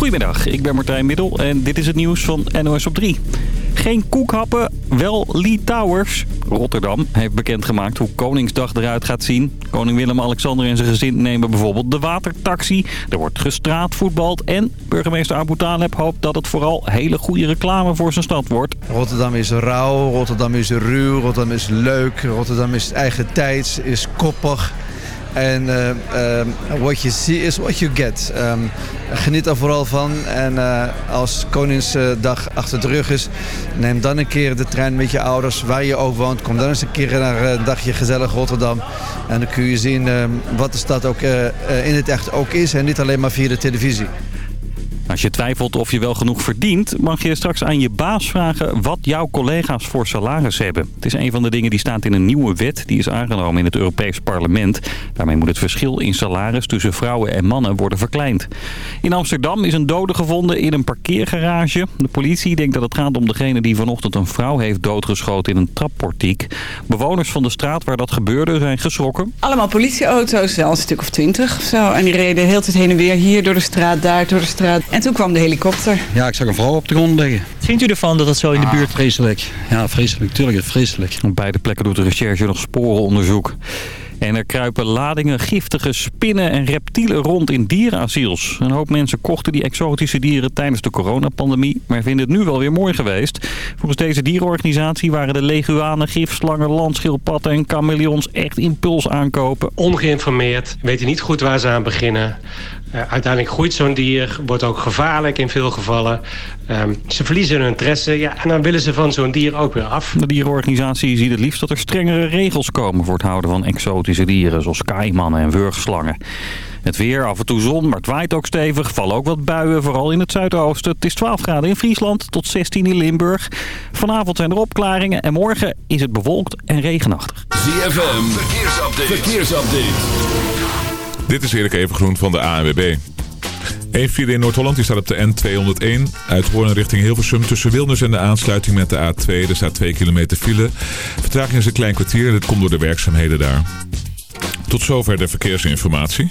Goedemiddag, ik ben Martijn Middel en dit is het nieuws van NOS op 3. Geen koekhappen, wel Lee Towers. Rotterdam heeft bekendgemaakt hoe Koningsdag eruit gaat zien. Koning Willem-Alexander en zijn gezin nemen bijvoorbeeld de watertaxi. Er wordt gestraatvoetbald en burgemeester Abu Taleb hoopt dat het vooral hele goede reclame voor zijn stad wordt. Rotterdam is rauw, Rotterdam is ruw, Rotterdam is leuk, Rotterdam is eigen tijds, is koppig. En uh, what you see is what you get. Um, geniet er vooral van. En uh, als Koningsdag achter de rug is, neem dan een keer de trein met je ouders waar je ook woont. Kom dan eens een keer naar een dagje gezellig Rotterdam. En dan kun je zien um, wat de stad ook in het echt ook is. En niet alleen maar via de televisie. Als je twijfelt of je wel genoeg verdient, mag je straks aan je baas vragen wat jouw collega's voor salaris hebben. Het is een van de dingen die staat in een nieuwe wet die is aangenomen in het Europees Parlement. Daarmee moet het verschil in salaris tussen vrouwen en mannen worden verkleind. In Amsterdam is een dode gevonden in een parkeergarage. De politie denkt dat het gaat om degene die vanochtend een vrouw heeft doodgeschoten in een trapportiek. Bewoners van de straat waar dat gebeurde zijn geschrokken. Allemaal politieauto's, wel een stuk of twintig of zo. En die reden heel tijd heen en weer hier door de straat, daar door de straat. Toen kwam de helikopter. Ja, ik zag een vrouw op de grond liggen. Wat vindt u ervan dat het zo in de Ah, buurt... Vreselijk. Ja, vreselijk. Tuurlijk, het vreselijk. Op beide plekken doet de recherche nog sporenonderzoek. En er kruipen ladingen giftige spinnen en reptielen rond in dierenasiels. Een hoop mensen kochten die exotische dieren tijdens de coronapandemie... maar vinden het nu wel weer mooi geweest. Volgens deze dierenorganisatie waren de leguanen, gifslangen, landschildpadden en chameleons echt impuls aankopen. ongeïnformeerd, weten niet goed waar ze aan beginnen. Uh, uiteindelijk groeit zo'n dier, wordt ook gevaarlijk in veel gevallen. Um, ze verliezen hun interesse ja, en dan willen ze van zo'n dier ook weer af. De dierenorganisatie ziet het liefst dat er strengere regels komen voor het houden van exotische dieren... zoals kaimannen en wurgslangen. Het weer, af en toe zon, maar het waait ook stevig. Vallen ook wat buien, vooral in het zuidoosten. Het is 12 graden in Friesland tot 16 in Limburg. Vanavond zijn er opklaringen en morgen is het bewolkt en regenachtig. ZFM, verkeersupdate. verkeersupdate. Dit is Erik Evengroen van de ANWB. Eén file in Noord-Holland die staat op de N201. Uit Hoorn richting Hilversum tussen Wilners en de aansluiting met de A2. Er staat 2 kilometer file. Vertraging is een klein kwartier en dit komt door de werkzaamheden daar. Tot zover de verkeersinformatie.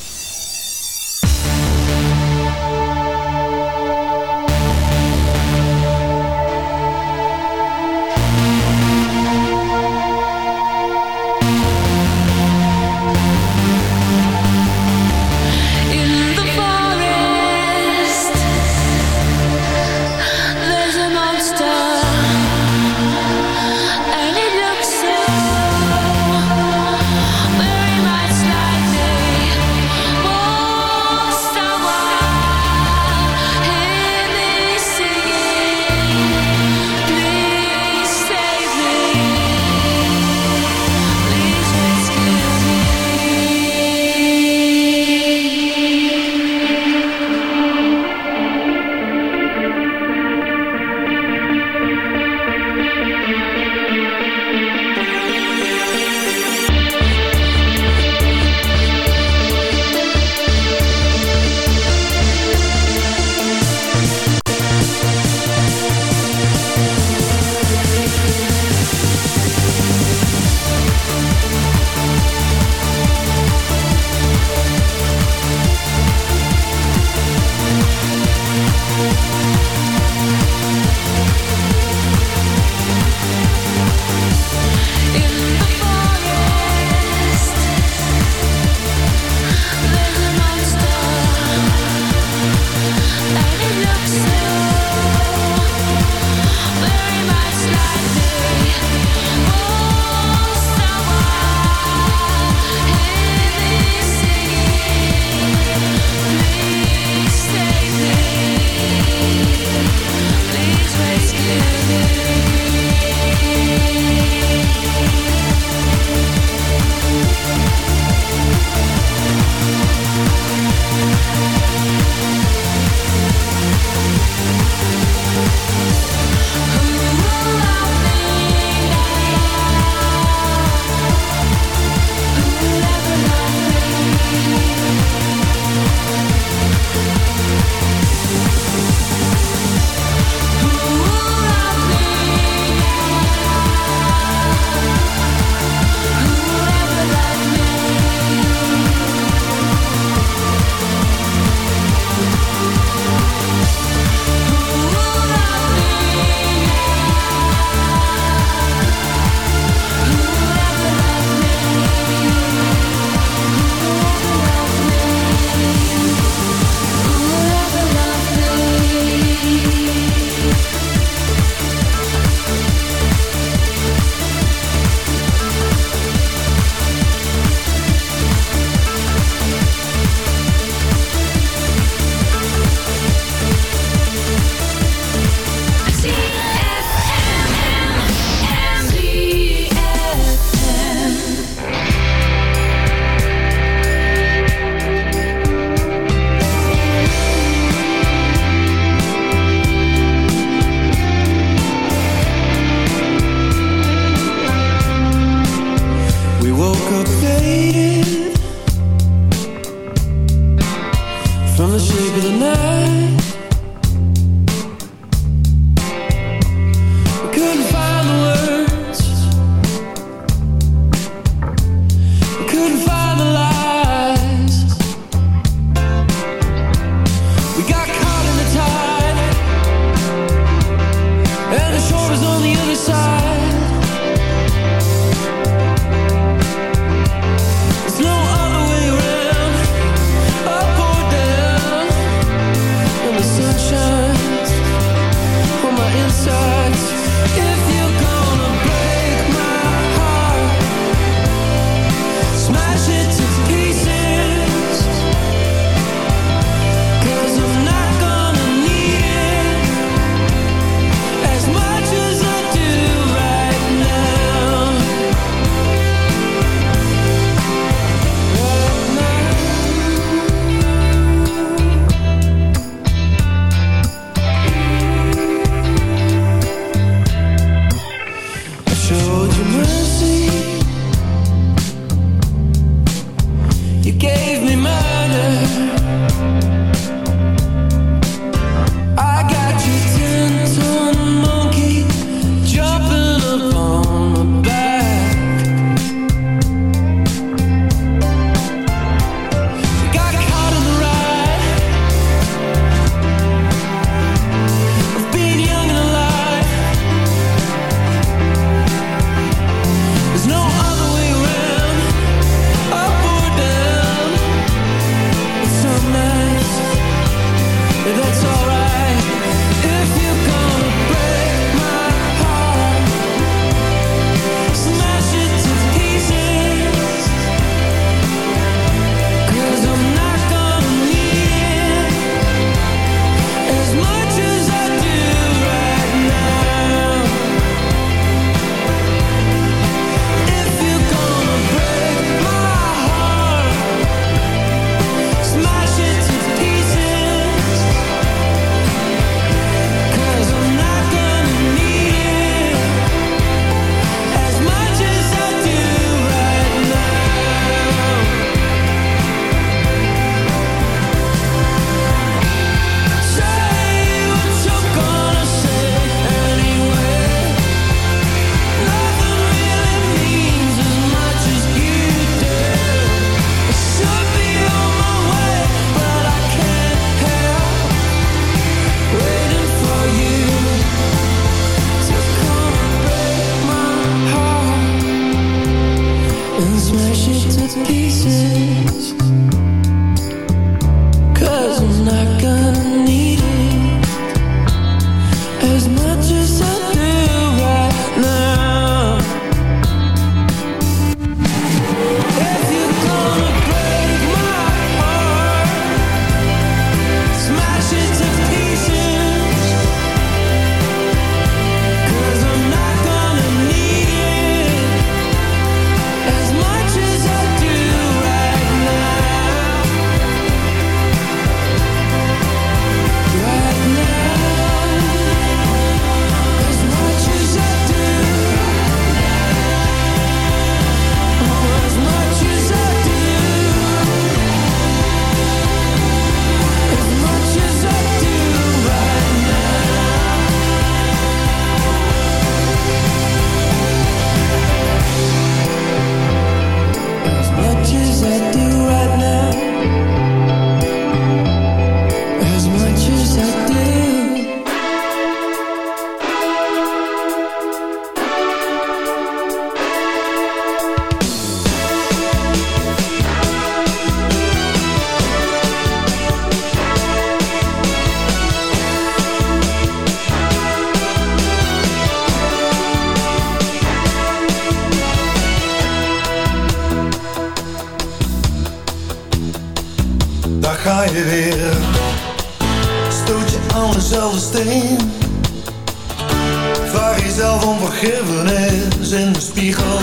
vraag jezelf om vergiffenis in de spiegel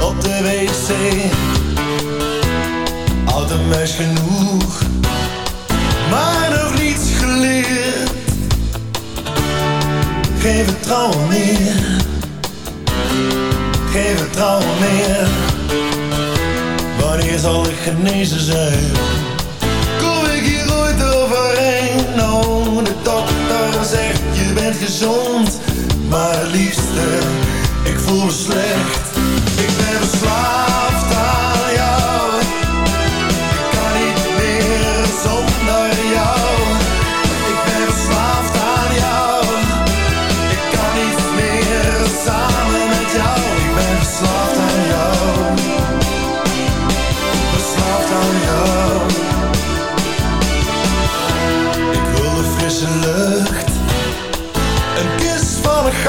op de wc. Had een meis genoeg, maar nog niets geleerd. Geen vertrouwen meer, geen vertrouwen meer. Wanneer zal ik genezen zijn? Kom ik hier ooit overheen? Nou, de dokter zegt je bent gezond maar liefste, ik voel me slecht. Ik ben verslaafd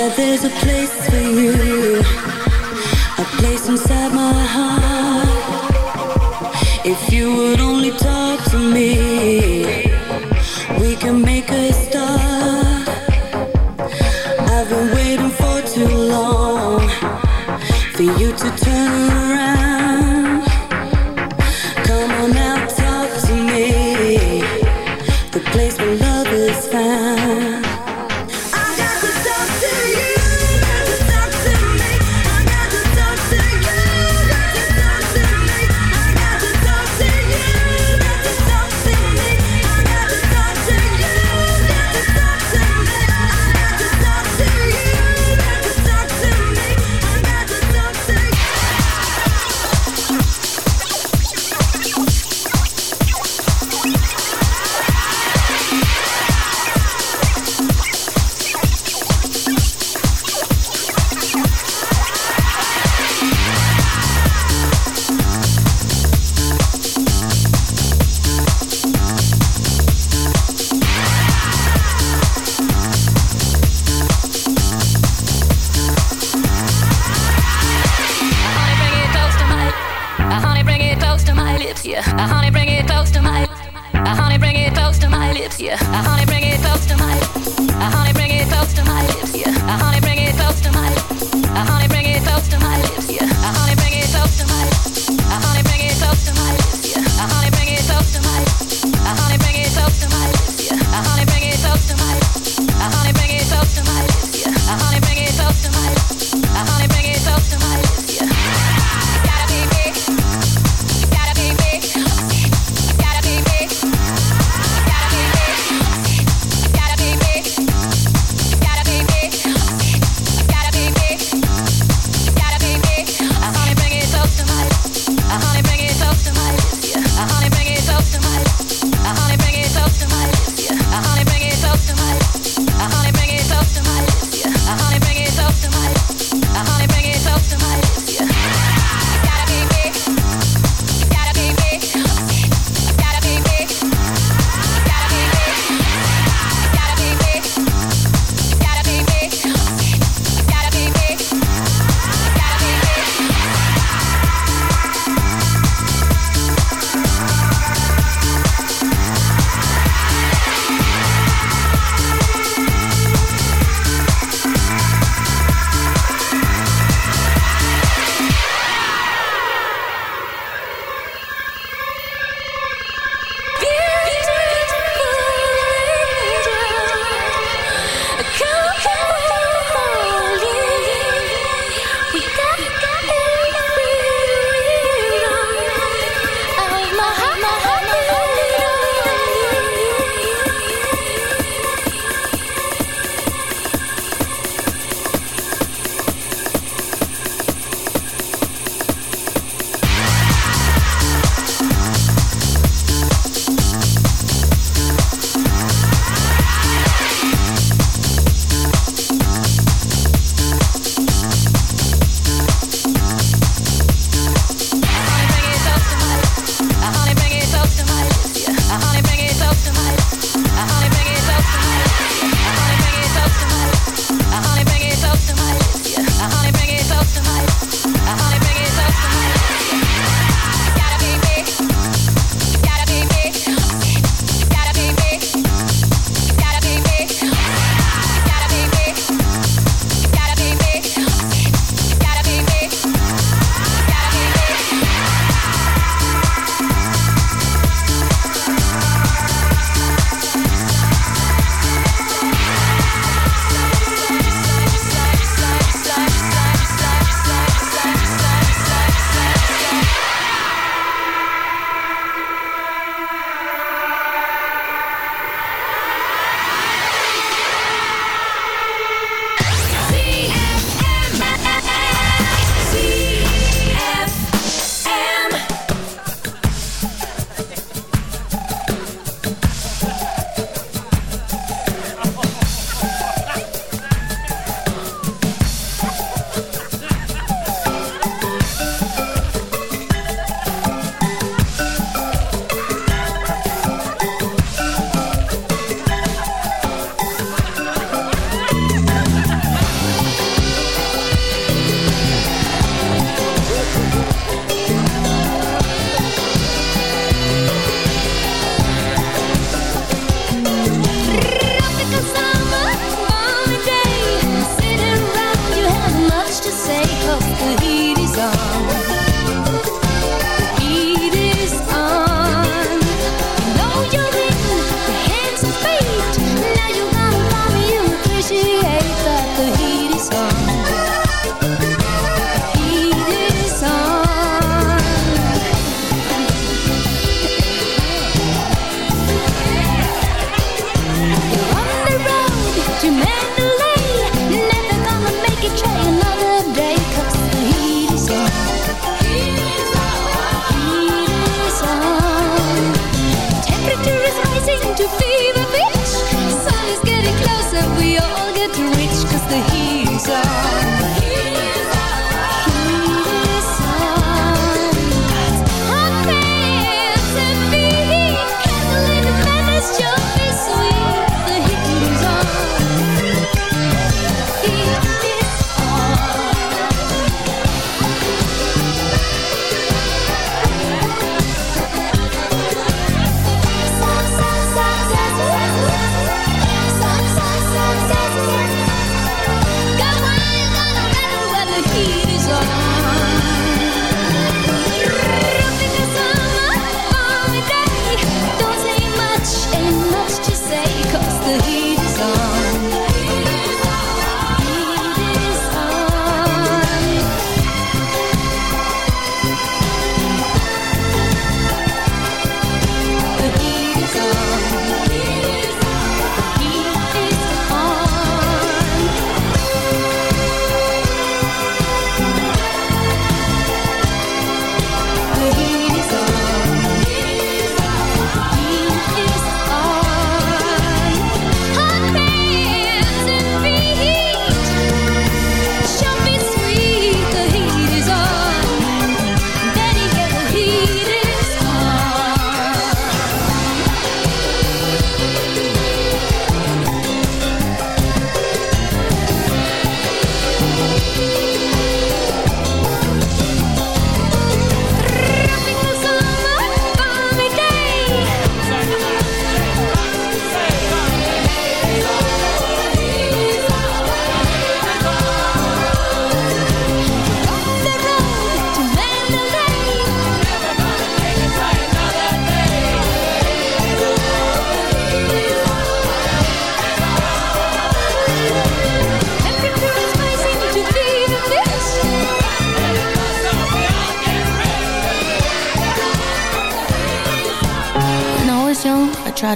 that there's a place for you A place inside my heart. If you would only talk to me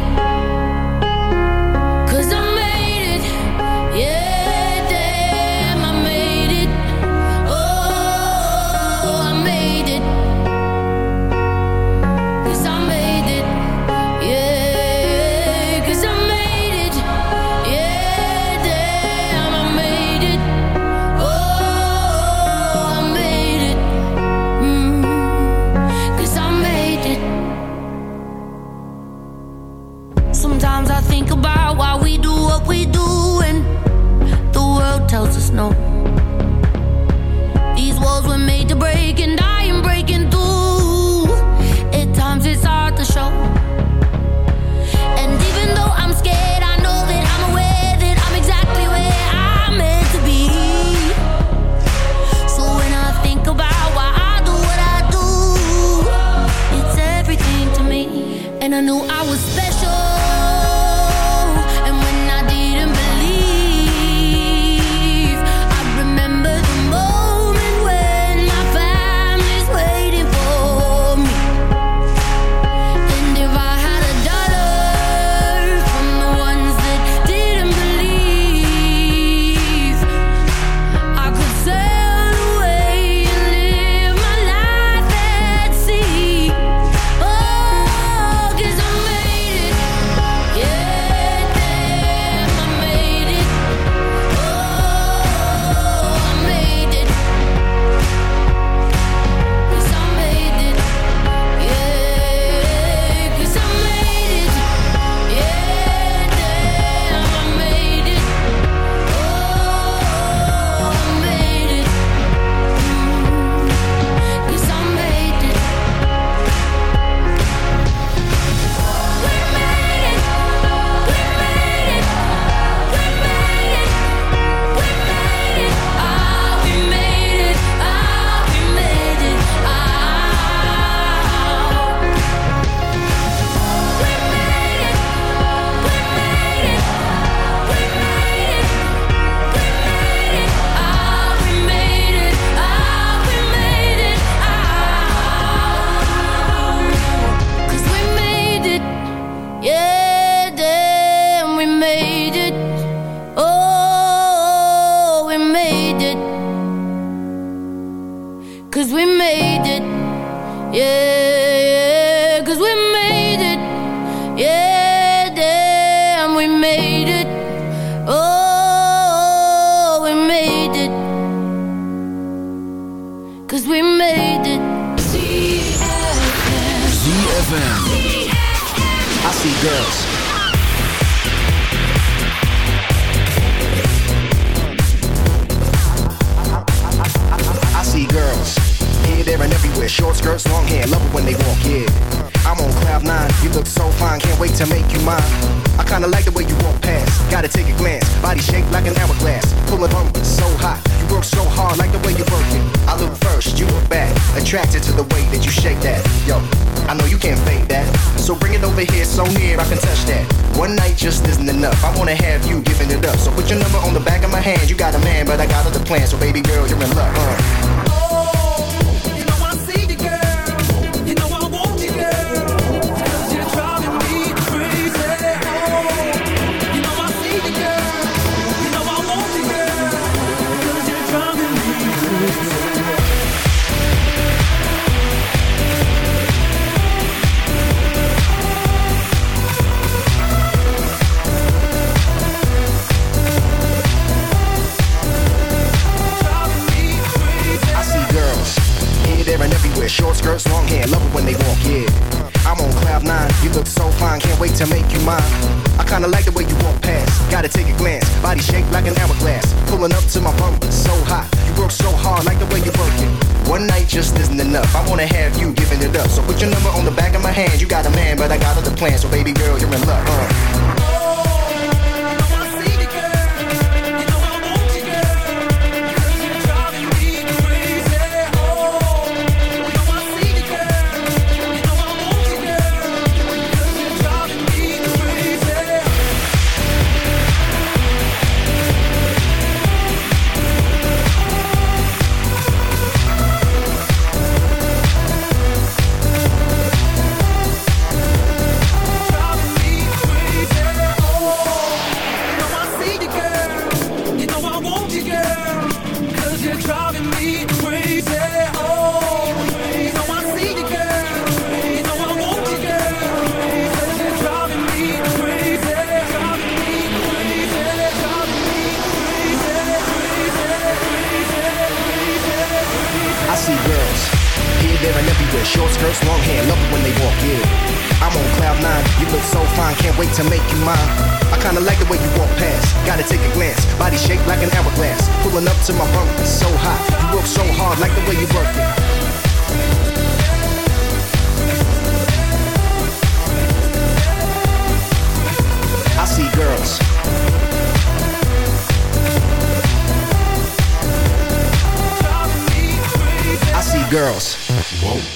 night hot. You work so hard, like the way you work it. I see girls. I see girls.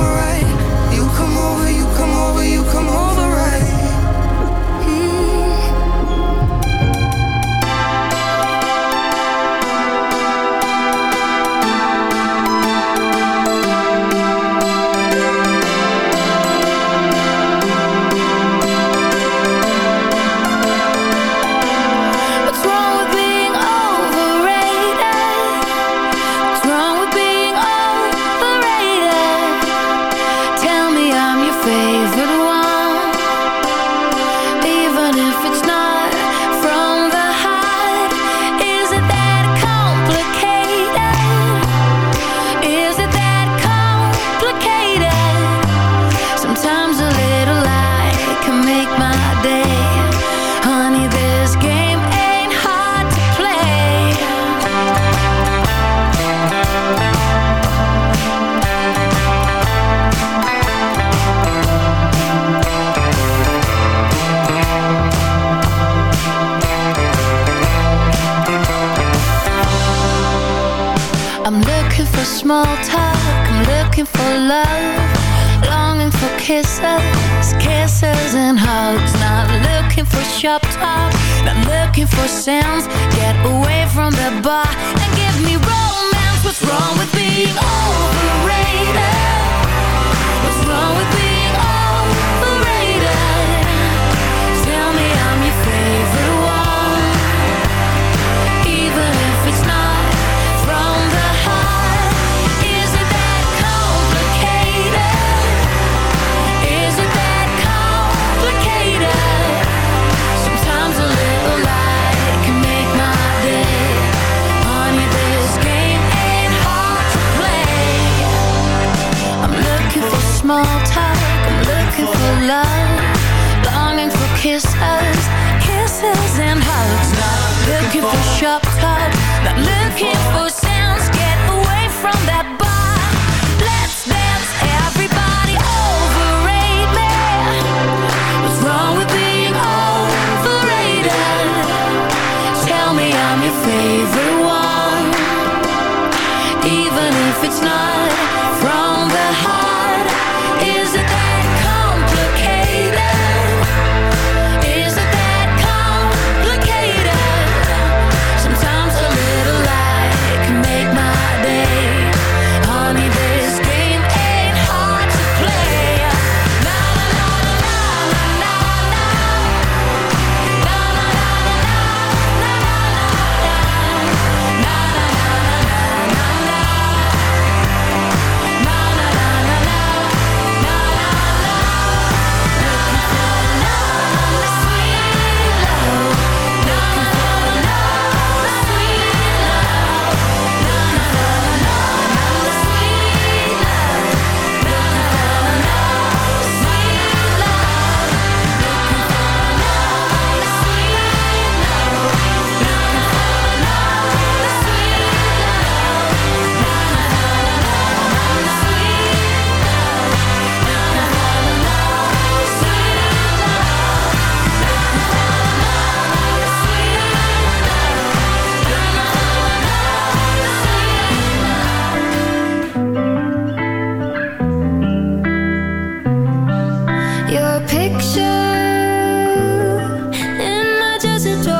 You come over right. You come over, you come over, you come over small talk. I'm looking for love. Longing for kisses, kisses and hugs. Not looking for shop talk. Not looking for sounds. Get away from that just a joy.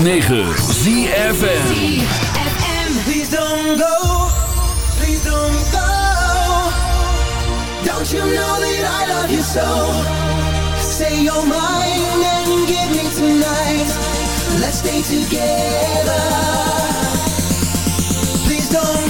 106.9 ZFN Please don't go, please don't go. Don't you know that I love you so? Say you're mine and give me tonight. Let's stay together. Please don't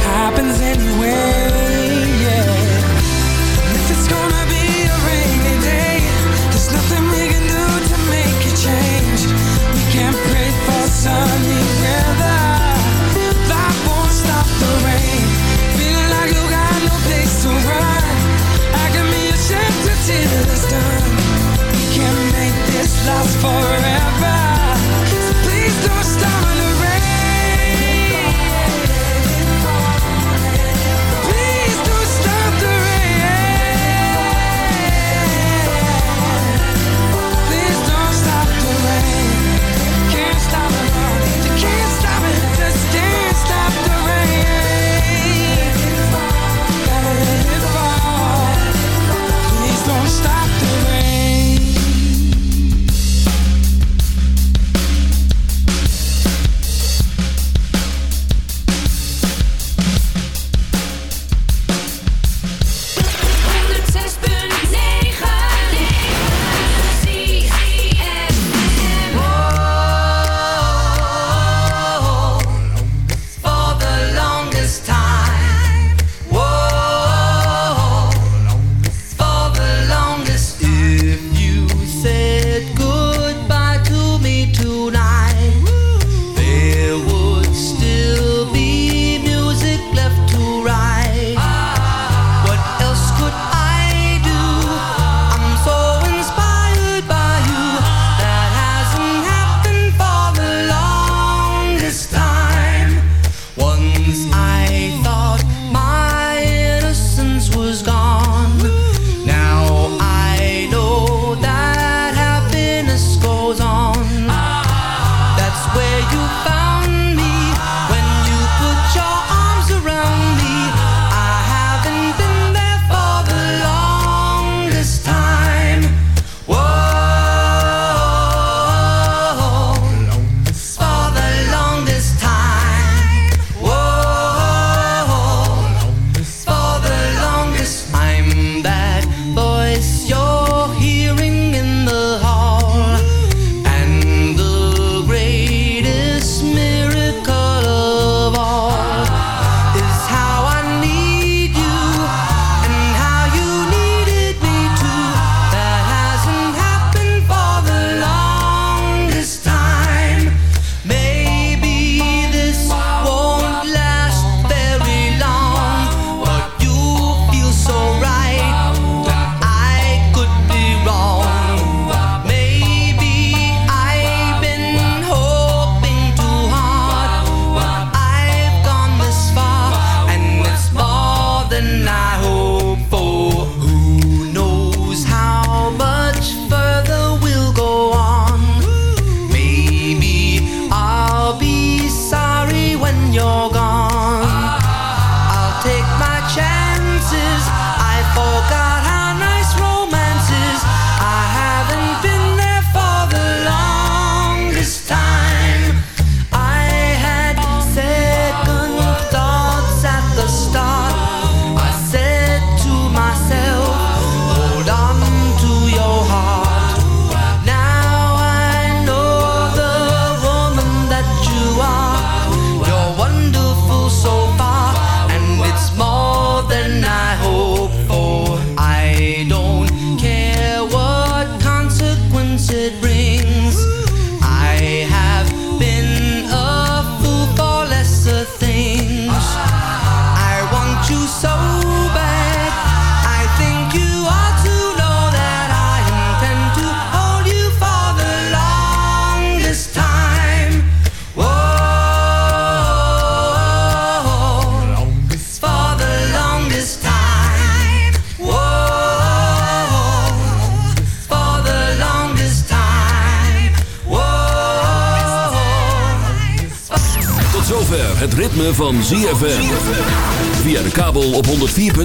I